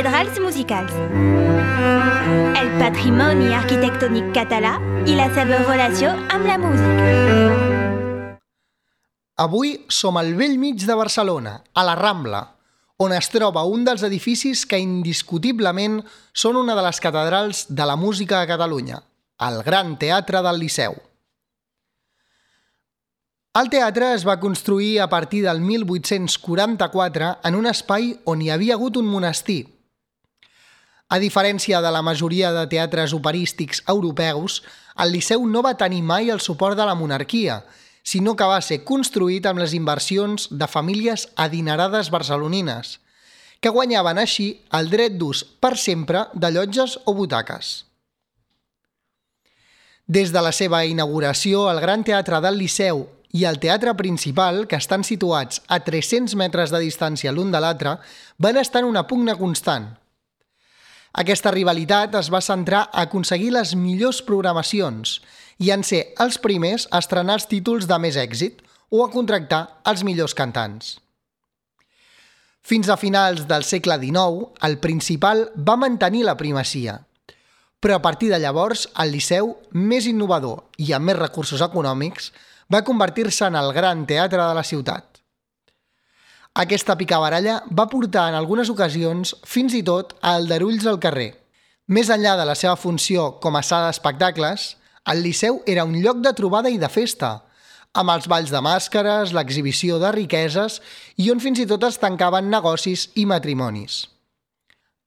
Cathedrals musicals. El patrimoni arquitectònic català i la seva relació amb la música. Avui som al vell mig de Barcelona, a la Rambla, on es troba un dels edificis que indiscutiblement són una de les catedrals de la música a Catalunya, el Gran Teatre del Liceu. El teatre es va construir a partir del 1844 en un espai on hi havia hagut un monestir. A diferència de la majoria de teatres operístics europeus, el Liceu no va tenir mai el suport de la monarquia, sinó que va ser construït amb les inversions de famílies adinerades barcelonines, que guanyaven així el dret d'ús per sempre de llotges o butaques. Des de la seva inauguració, el Gran Teatre del Liceu i el teatre principal, que estan situats a 300 metres de distància l'un de l'altre, van estar en una pugna constant. Aquesta rivalitat es va centrar a aconseguir les millors programacions i en ser els primers a estrenar els títols de més èxit o a contractar els millors cantants. Fins a finals del segle XIX, el principal va mantenir la primacia, però a partir de llavors el Liceu, més innovador i amb més recursos econòmics, va convertir-se en el gran teatre de la ciutat. Aquesta picabaralla va portar en algunes ocasions fins i tot a aldarulls al carrer. Més enllà de la seva funció com a sala d'espectacles, el Liceu era un lloc de trobada i de festa, amb els balls de màscares, l'exhibició de riqueses i on fins i tot es tancaven negocis i matrimonis.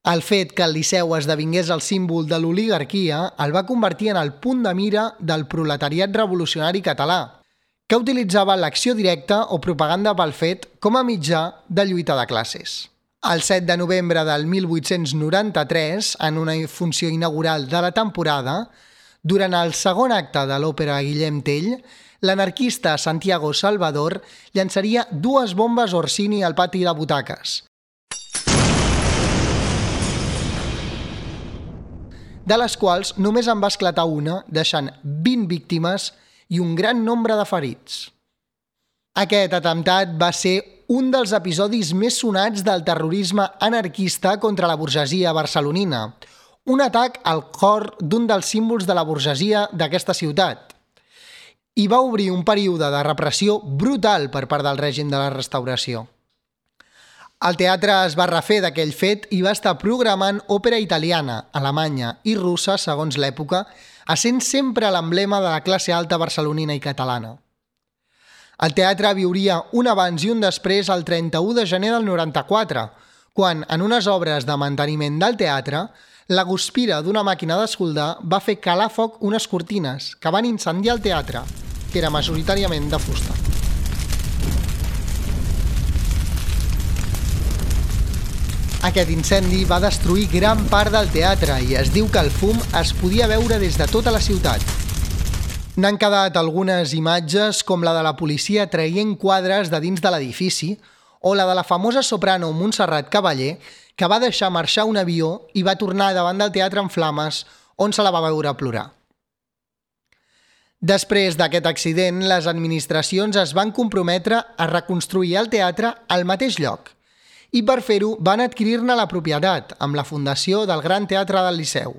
El fet que el Liceu esdevingués el símbol de l'oligarquia el va convertir en el punt de mira del proletariat revolucionari català, que utilitzava l'acció directa o propaganda pel fet com a mitjà de lluita de classes. El 7 de novembre del 1893, en una funció inaugural de la temporada, durant el segon acte de l'òpera Guillem Tell, l'anarquista Santiago Salvador llançaria dues bombes Orsini al pati de butaques, de les quals només en va esclatar una, deixant 20 víctimes i un gran nombre de ferits. Aquest atemptat va ser un dels episodis més sonats del terrorisme anarquista contra la burgesia barcelonina, un atac al cor d'un dels símbols de la burgesia d'aquesta ciutat. I va obrir un període de repressió brutal per part del règim de la restauració. El teatre es va refer d'aquell fet i va estar programant òpera italiana, alemanya i russa, segons l'època, essent sempre l'emblema de la classe alta barcelonina i catalana. El teatre viuria un abans i un després el 31 de gener del 94, quan, en unes obres de manteniment del teatre, la guspira d'una màquina d'escoldar va fer calar foc unes cortines que van incendiar el teatre, que era majoritàriament de fusta. Aquest incendi va destruir gran part del teatre i es diu que el fum es podia veure des de tota la ciutat. N'han quedat algunes imatges com la de la policia traient quadres de dins de l'edifici o la de la famosa soprano Montserrat Cavaller que va deixar marxar un avió i va tornar davant del teatre en flames on se la va veure plorar. Després d'aquest accident, les administracions es van comprometre a reconstruir el teatre al mateix lloc – i per fer-ho van adquirir-ne la propietat amb la fundació del Gran Teatre del Liceu.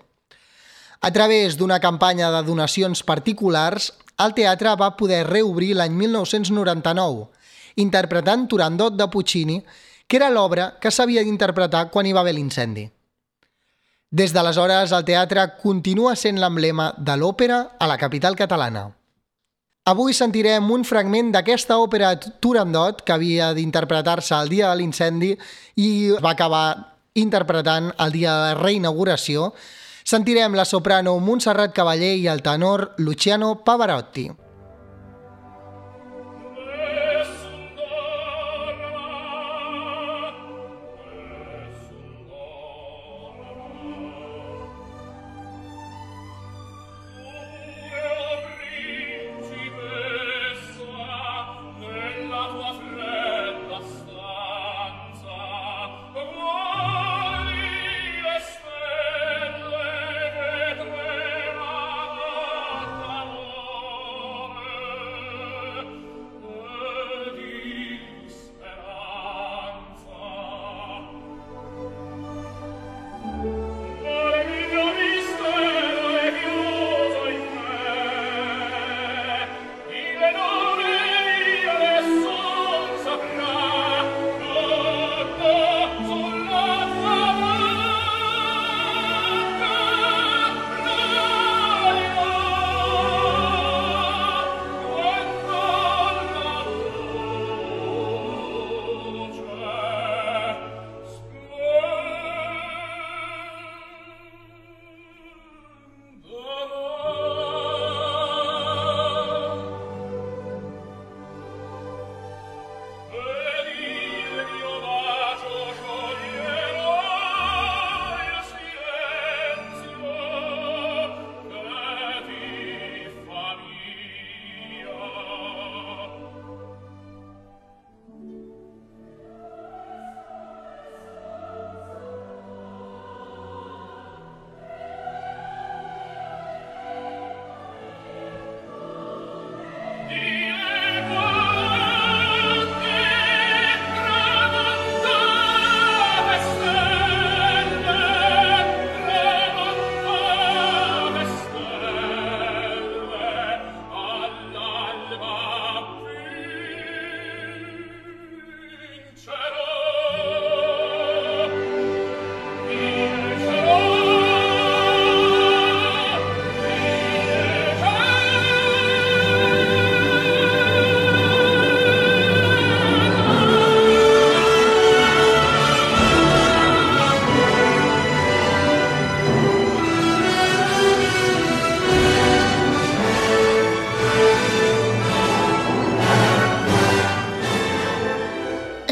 A través d'una campanya de donacions particulars, el teatre va poder reobrir l'any 1999, interpretant Turandot de Puccini, que era l'obra que s'havia d'interpretar quan hi va haver l'incendi. Des d'aleshores, el teatre continua sent l'emblema de l'òpera a la capital catalana. Avui sentirem un fragment d'aquesta òpera Turandot que havia d'interpretar-se el dia de l'incendi i va acabar interpretant el dia de la reinauguració. Sentirem la soprano Montserrat Cavaller i el tenor Luciano Pavarotti.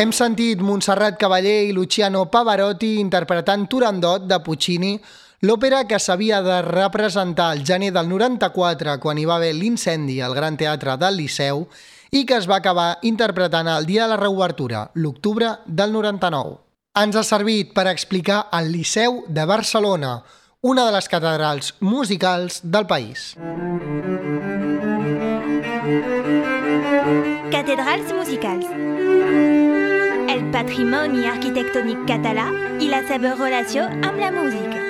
Hem sentit Montserrat Cavaller i Luciano Pavarotti interpretant Turandot de Puccini, l'òpera que s'havia de representar el gener del 94 quan hi va haver l'incendi al Gran Teatre del Liceu i que es va acabar interpretant el dia de la reobertura, l'octubre del 99. Ens ha servit per explicar el Liceu de Barcelona, una de les catedrals musicals del país. Cathedrals musicals. Patrimoni arquitectònic català i la seva relació amb la música.